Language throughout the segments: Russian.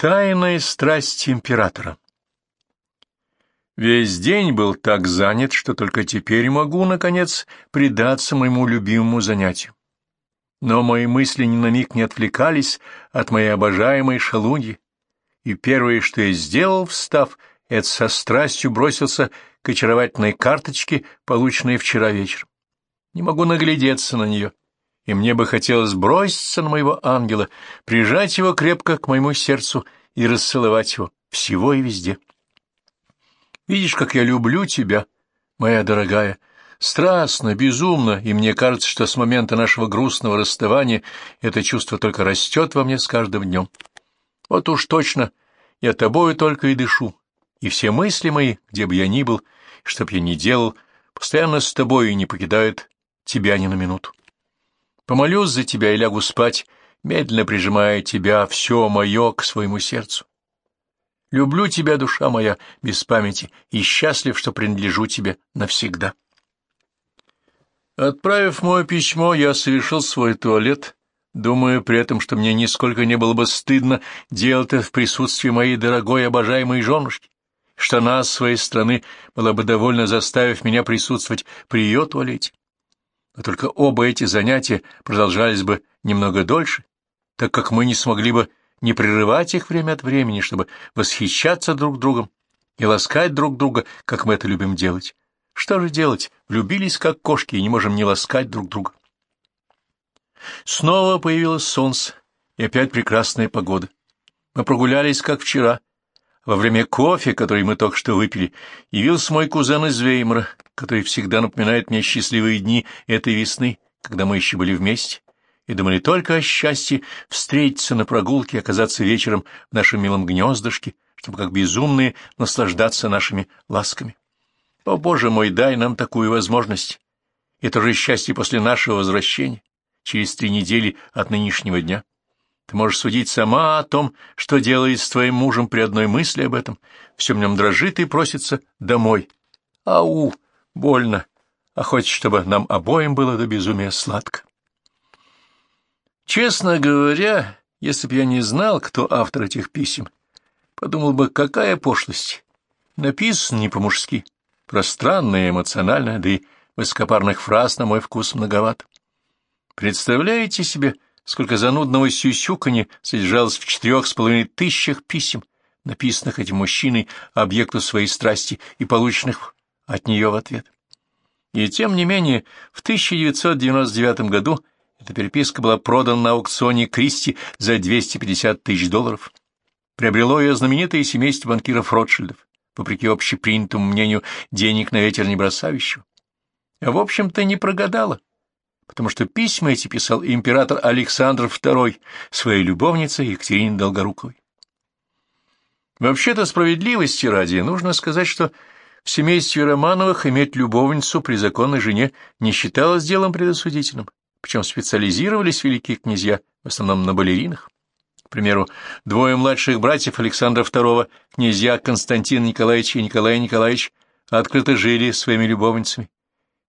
Тайная страсть императора Весь день был так занят, что только теперь могу, наконец, предаться моему любимому занятию. Но мои мысли ни на миг не отвлекались от моей обожаемой шалуньи, и первое, что я сделал, встав, это со страстью бросился к очаровательной карточке, полученной вчера вечером. Не могу наглядеться на нее, и мне бы хотелось броситься на моего ангела, прижать его крепко к моему сердцу и расцеловать его всего и везде. Видишь, как я люблю тебя, моя дорогая, страстно, безумно, и мне кажется, что с момента нашего грустного расставания это чувство только растет во мне с каждым днем. Вот уж точно, я тобою только и дышу, и все мысли мои, где бы я ни был, что б я ни делал, постоянно с тобой и не покидают тебя ни на минуту. Помолюсь за тебя и лягу спать, медленно прижимая тебя, все мое, к своему сердцу. Люблю тебя, душа моя, без памяти, и счастлив, что принадлежу тебе навсегда. Отправив мое письмо, я совершил свой туалет, думая при этом, что мне нисколько не было бы стыдно делать это в присутствии моей дорогой обожаемой женушки, что она, своей стороны, была бы довольна, заставив меня присутствовать при ее туалете. Но только оба эти занятия продолжались бы немного дольше, так как мы не смогли бы не прерывать их время от времени, чтобы восхищаться друг другом и ласкать друг друга, как мы это любим делать. Что же делать? Влюбились, как кошки, и не можем не ласкать друг друга. Снова появилось солнце, и опять прекрасная погода. Мы прогулялись, как вчера. Во время кофе, который мы только что выпили, явился мой кузен из Веймара, который всегда напоминает мне счастливые дни этой весны, когда мы еще были вместе и думали только о счастье встретиться на прогулке, оказаться вечером в нашем милом гнездышке, чтобы как безумные наслаждаться нашими ласками. О, Боже мой, дай нам такую возможность. Это же счастье после нашего возвращения, через три недели от нынешнего дня. Ты можешь судить сама о том, что делает с твоим мужем при одной мысли об этом. Все в нем дрожит и просится домой. Ау, больно, а хочешь, чтобы нам обоим было до безумия сладко. Честно говоря, если б я не знал, кто автор этих писем, подумал бы, какая пошлость. Написано не по-мужски, пространно и эмоционально, да и высокопарных фраз, на мой вкус, многовато. Представляете себе, сколько занудного сюсюканья содержалось в четырех с половиной тысячах писем, написанных этим мужчиной объекту своей страсти и полученных от нее в ответ. И тем не менее, в 1999 году эта переписка была продана на аукционе Кристи за 250 тысяч долларов. Приобрело ее знаменитое семейство банкиров Ротшильдов, вопреки общепринятому мнению денег на ветер не бросающего. А в общем-то не прогадала, потому что письма эти писал император Александр II своей любовнице Екатерине Долгоруковой. Вообще-то справедливости ради нужно сказать, что в семействе Романовых иметь любовницу при законной жене не считалось делом предосудительным причем специализировались великие князья в основном на балеринах. К примеру, двое младших братьев Александра II, князья Константин Николаевич и Николай Николаевич, открыто жили своими любовницами.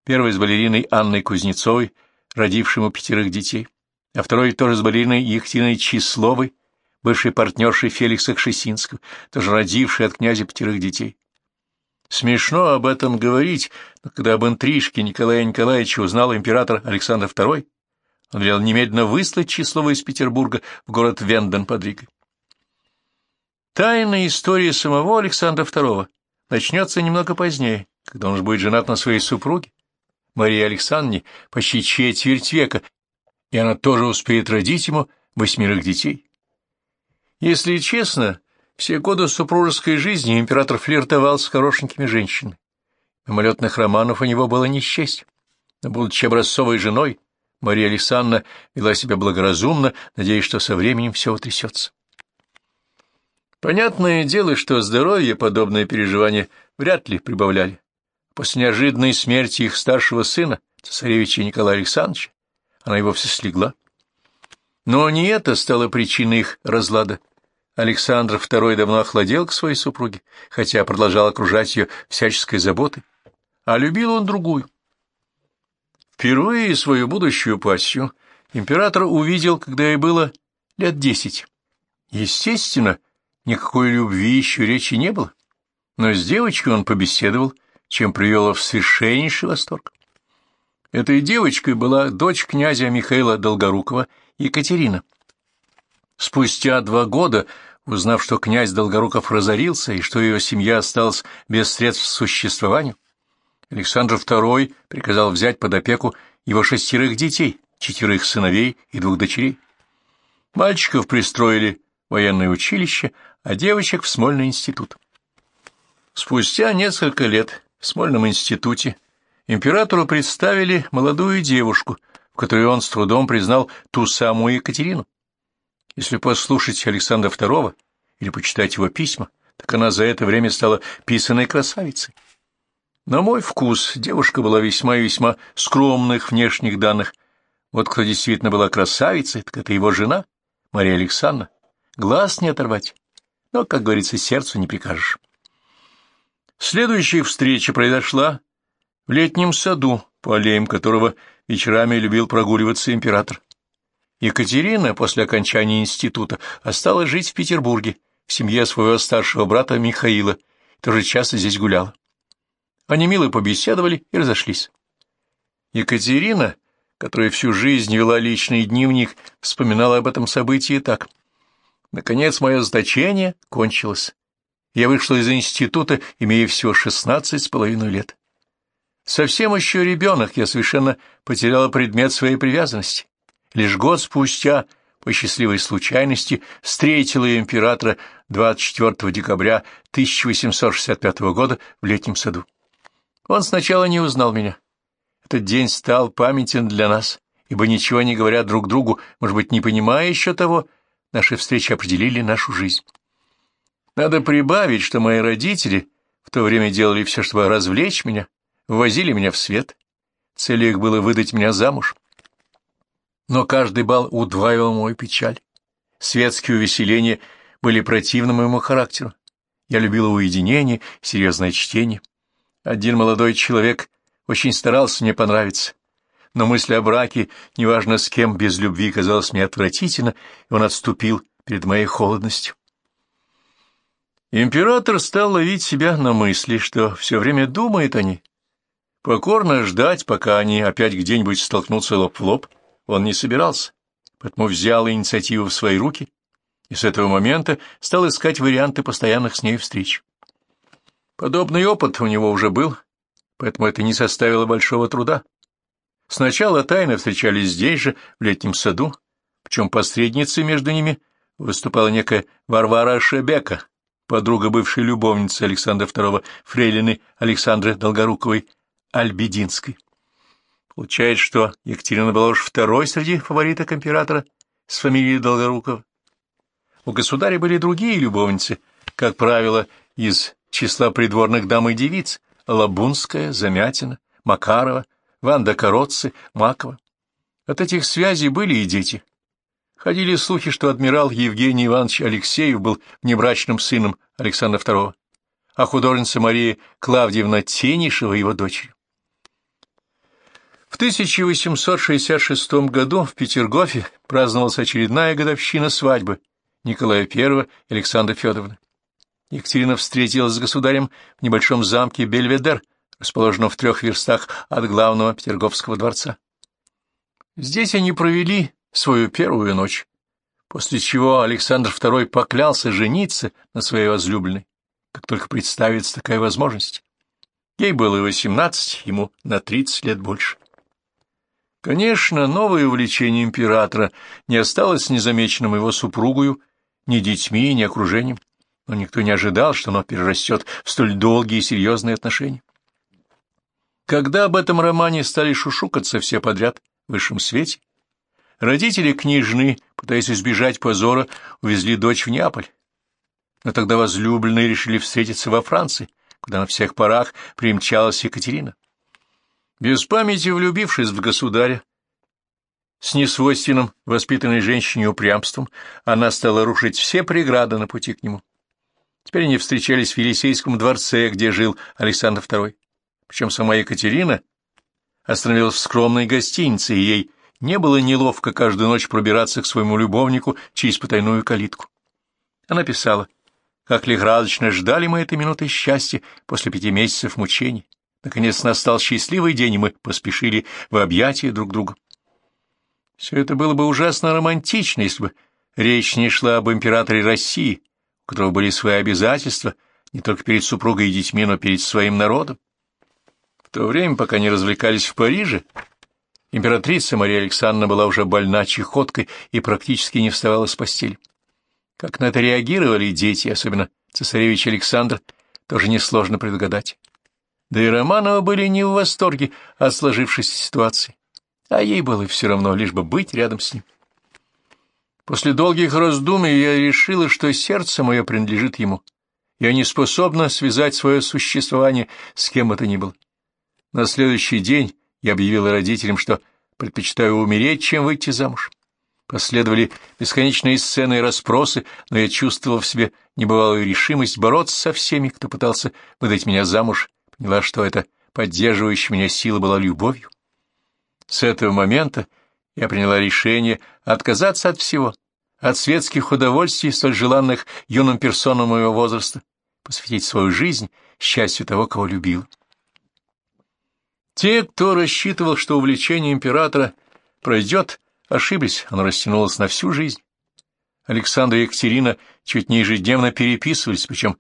Первый с балериной Анной Кузнецовой, родившему пятерых детей, а второй тоже с балериной Ехтиной Числовой, бывшей партнершей Феликса Кшесинского, тоже родившей от князя пятерых детей. Смешно об этом говорить, но когда об интрижке Николая Николаевича узнал император Александр II, он велел немедленно выслать Числова из Петербурга в город Венден под Ригой. Тайная история самого Александра II начнется немного позднее, когда он уже будет женат на своей супруге, Марии Александровне, почти четверть века, и она тоже успеет родить ему восьмерых детей. Если честно, все годы супружеской жизни император флиртовал с хорошенькими женщинами. Мимолетных романов у него было не счесть. Но, будучи образцовой женой, Мария Александровна вела себя благоразумно, надеясь, что со временем все утрясется. Понятное дело, что здоровье подобные переживания вряд ли прибавляли. После неожиданной смерти их старшего сына, цесаревича Николая Александровича, она и вовсе слегла. Но не это стало причиной их разлада. Александр II давно охладел к своей супруге, хотя продолжал окружать ее всяческой заботой, а любил он другую. Впервые свою будущую пассию император увидел, когда ей было лет десять. Естественно, никакой любви еще речи не было, но с девочкой он побеседовал, чем привел его в совершеннейший восторг. Этой девочкой была дочь князя Михаила Долгорукова Екатерина. Спустя два года, узнав, что князь Долгоруков разорился и что ее семья осталась без средств к существованию, Александр II приказал взять под опеку его шестерых детей, четверых сыновей и двух дочерей. Мальчиков пристроили в военное училище, а девочек — в Смольный институт. Спустя несколько лет в Смольном институте императору представили молодую девушку, в которой он с трудом признал ту самую Екатерину. Если послушать Александра II или почитать его письма, так она за это время стала писаной красавицей. На мой вкус девушка была весьма и весьма скромных внешних данных. Вот кто действительно была красавицей, так это его жена, Мария Александровна. Глаз не оторвать, но, как говорится, сердцу не прикажешь. Следующая встреча произошла в летнем саду, по аллеям которого вечерами любил прогуливаться император. Екатерина после окончания института осталась жить в Петербурге, в семье своего старшего брата Михаила, тоже часто здесь гуляла. Они мило побеседовали и разошлись. Екатерина, которая всю жизнь вела личный дневник, вспоминала об этом событии так. Наконец, мое значение кончилось. Я вышла из института, имея всего шестнадцать с половиной лет. Совсем еще ребенок, я совершенно потеряла предмет своей привязанности. Лишь год спустя, по счастливой случайности, встретила императора 24 декабря 1865 года в летнем саду. Он сначала не узнал меня. Этот день стал памятен для нас, ибо ничего не говоря друг другу, может быть, не понимая еще того, наши встречи определили нашу жизнь. Надо прибавить, что мои родители в то время делали все, чтобы развлечь меня, ввозили меня в свет. Целью их было выдать меня замуж. Но каждый бал удваивал мою печаль. Светские увеселения были противны моему характеру. Я любила уединение, серьезное чтение. Один молодой человек очень старался мне понравиться, но мысль о браке, неважно с кем, без любви, казалась мне отвратительно, и он отступил перед моей холодностью. Император стал ловить себя на мысли, что все время думает о ней. Покорно ждать, пока они опять где-нибудь столкнутся лоб в лоб, он не собирался, поэтому взял инициативу в свои руки и с этого момента стал искать варианты постоянных с ней встреч. Подобный опыт у него уже был, поэтому это не составило большого труда. Сначала тайно встречались здесь же, в летнем саду, причем посредницей между ними выступала некая Варвара Шебека, подруга бывшей любовницы Александра II, фрейлины Александры Долгоруковой, Альбединской. Получается, что Екатерина была уж второй среди фавориток императора с фамилией Долгорукова. У государя были другие любовницы, как правило, из числа придворных дам и девиц — Лабунская, Замятина, Макарова, Ванда Короцци, Макова. От этих связей были и дети. Ходили слухи, что адмирал Евгений Иванович Алексеев был внебрачным сыном Александра II, а художница Мария Клавдиевна Тенишева его дочерью. В 1866 году в Петергофе праздновалась очередная годовщина свадьбы Николая I и Александры Федоровны. Екатерина встретилась с государем в небольшом замке Бельведер, расположенном в трех верстах от главного Петерговского дворца. Здесь они провели свою первую ночь, после чего Александр II поклялся жениться на своей возлюбленной, как только представится такая возможность. Ей было восемнадцать, ему на тридцать лет больше. Конечно, новое увлечение императора не осталось незамеченным его супругою, ни детьми, ни окружением но никто не ожидал, что оно перерастет в столь долгие и серьезные отношения. Когда об этом романе стали шушукаться все подряд в высшем свете, родители княжны, пытаясь избежать позора, увезли дочь в Неаполь. Но тогда возлюбленные решили встретиться во Франции, куда на всех парах примчалась Екатерина. Без памяти влюбившись в государя, с несвойственным воспитанной женщине упрямством, она стала рушить все преграды на пути к нему. Теперь они встречались в Елисейском дворце, где жил Александр II. Причем сама Екатерина остановилась в скромной гостинице, и ей не было неловко каждую ночь пробираться к своему любовнику через потайную калитку. Она писала, как лихорадочно ждали мы этой минуты счастья после пяти месяцев мучений. Наконец настал счастливый день, и мы поспешили в объятия друг друга. Все это было бы ужасно романтично, если бы речь не шла об императоре России, у которого были свои обязательства не только перед супругой и детьми, но перед своим народом. В то время, пока не развлекались в Париже, императрица Мария Александровна была уже больна чехоткой и практически не вставала с постели. Как на это реагировали дети, особенно цесаревич Александр, тоже несложно предугадать. Да и Романовы были не в восторге от сложившейся ситуации, а ей было все равно, лишь бы быть рядом с ним. После долгих раздумий я решила, что сердце мое принадлежит ему. Я не способна связать свое существование с кем бы то ни было. На следующий день я объявила родителям, что предпочитаю умереть, чем выйти замуж. Последовали бесконечные сцены и расспросы, но я чувствовала в себе небывалую решимость бороться со всеми, кто пытался выдать меня замуж, поняла, что эта поддерживающая меня сила была любовью. С этого момента я приняла решение отказаться от всего, от светских удовольствий, столь желанных юным персонам моего возраста, посвятить свою жизнь счастью того, кого любил. Те, кто рассчитывал, что увлечение императора пройдет, ошиблись, оно растянулось на всю жизнь. Александр и Екатерина чуть не ежедневно переписывались, причем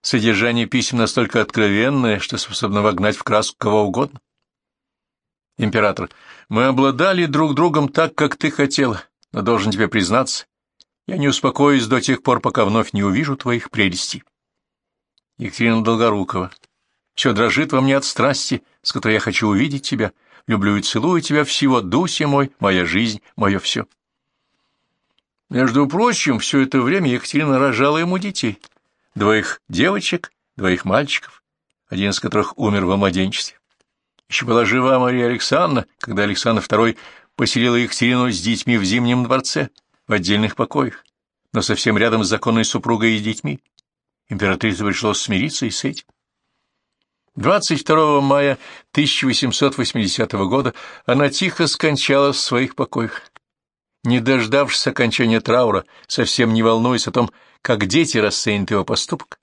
содержание писем настолько откровенное, что способно вогнать в краску кого угодно. Император, мы обладали друг другом так, как ты хотела, но должен тебе признаться, я не успокоюсь до тех пор, пока вновь не увижу твоих прелестей. Екатерина Долгорукова, все дрожит во мне от страсти, с которой я хочу увидеть тебя, люблю и целую тебя всего, Дуся мой, моя жизнь, мое все. Между прочим, все это время Екатерина рожала ему детей, двоих девочек, двоих мальчиков, один из которых умер во младенчестве. Еще была жива Мария Александровна, когда Александр II поселила Екатерину с детьми в Зимнем дворце, в отдельных покоях, но совсем рядом с законной супругой и детьми. Императрице пришлось смириться и с этим. 22 мая 1880 года она тихо скончалась в своих покоях. Не дождавшись окончания траура, совсем не волнуясь о том, как дети расценят его поступок,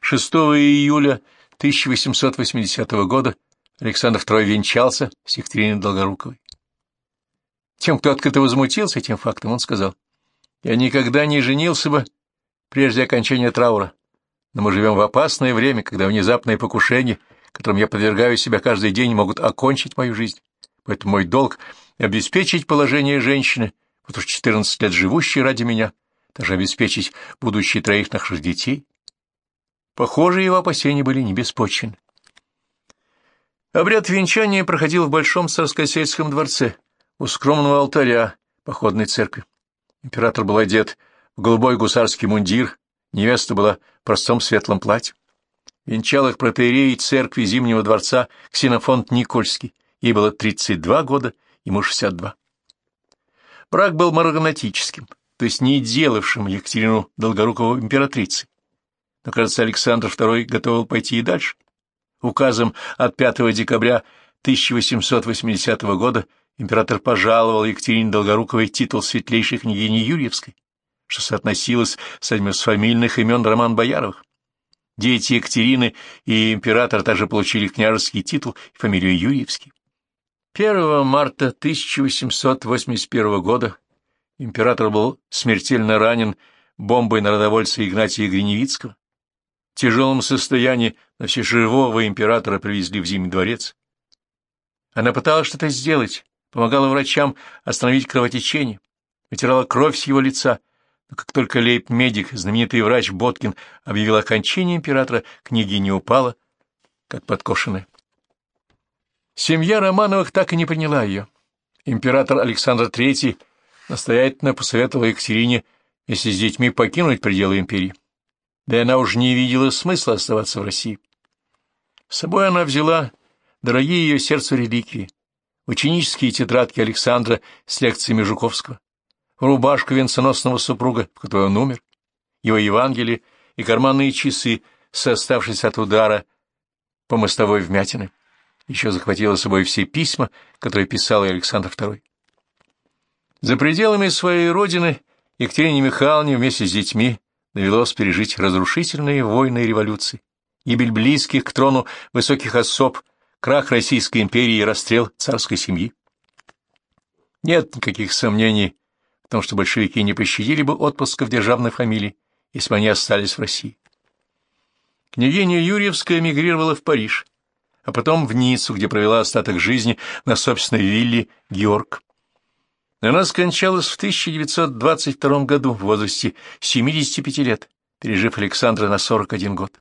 6 июля 1880 года Александр II венчался с Екатериной Долгоруковой. Тем, кто открыто возмутился этим фактом, он сказал, «Я никогда не женился бы прежде окончания траура, но мы живем в опасное время, когда внезапные покушения, которым я подвергаю себя каждый день, могут окончить мою жизнь. Поэтому мой долг — обеспечить положение женщины, вот уж 14 лет живущей ради меня, даже обеспечить будущее троих наших детей». Похоже, его опасения были не беспочвенны. Обряд венчания проходил в Большом Царскосельском дворце, у скромного алтаря походной церкви. Император был одет в голубой гусарский мундир, невеста была в простом светлом платье. Венчал их протеерей церкви Зимнего дворца Ксенофонт Никольский. Ей было 32 года, ему 62. Брак был марганатическим, то есть не делавшим Екатерину Долгорукову императрицей. Но, кажется, Александр II готовил пойти и дальше. Указом от 5 декабря 1880 года император пожаловал Екатерине Долгоруковой титул светлейшей княгини Юрьевской, что соотносилось с одним из фамильных имен Роман Бояровых. Дети Екатерины и император также получили княжеский титул и фамилию Юрьевский. 1 марта 1881 года император был смертельно ранен бомбой народовольца Игнатия Гриневицкого. В тяжелом состоянии на все живого императора привезли в Зимний дворец. Она пыталась что-то сделать, помогала врачам остановить кровотечение, вытирала кровь с его лица, но как только лейб-медик, знаменитый врач Боткин, объявил о кончине императора, княгиня упала, как подкошенная. Семья Романовых так и не приняла ее. Император Александр III настоятельно посоветовал Екатерине, если с детьми покинуть пределы империи да и она уже не видела смысла оставаться в России. С собой она взяла дорогие ее сердцу реликвии, ученические тетрадки Александра с лекциями Жуковского, рубашку венценосного супруга, в которой он умер, его Евангелие и карманные часы с оставшись от удара по мостовой вмятины. Еще захватила с собой все письма, которые писал Александр II. За пределами своей родины Екатерине Михайловне вместе с детьми довелось пережить разрушительные войны и революции, гибель близких к трону высоких особ, крах Российской империи и расстрел царской семьи. Нет никаких сомнений в том, что большевики не пощадили бы отпусков державной фамилии, если бы они остались в России. Княгиня Юрьевская эмигрировала в Париж, а потом в Ниццу, где провела остаток жизни на собственной вилле Георг. Она скончалась в 1922 году в возрасте 75 лет, пережив Александра на 41 год.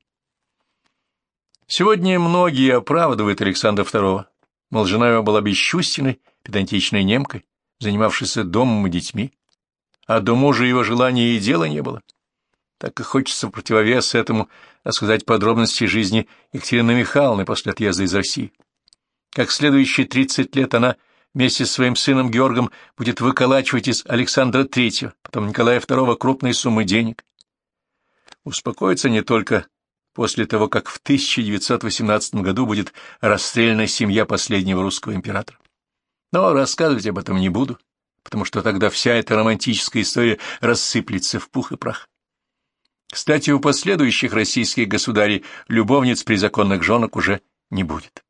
Сегодня многие оправдывают Александра II, мол, жена его была бесчувственной, педантичной немкой, занимавшейся домом и детьми, а до мужа его желания и дела не было. Так и хочется противовес этому рассказать подробности жизни Екатерины Михайловны после отъезда из России. Как следующие 30 лет она вместе с своим сыном Георгом будет выколачивать из Александра III, потом Николая II крупные суммы денег. Успокоиться не только после того, как в 1918 году будет расстреляна семья последнего русского императора. Но рассказывать об этом не буду, потому что тогда вся эта романтическая история рассыплется в пух и прах. Кстати, у последующих российских государей любовниц при законных женах уже не будет.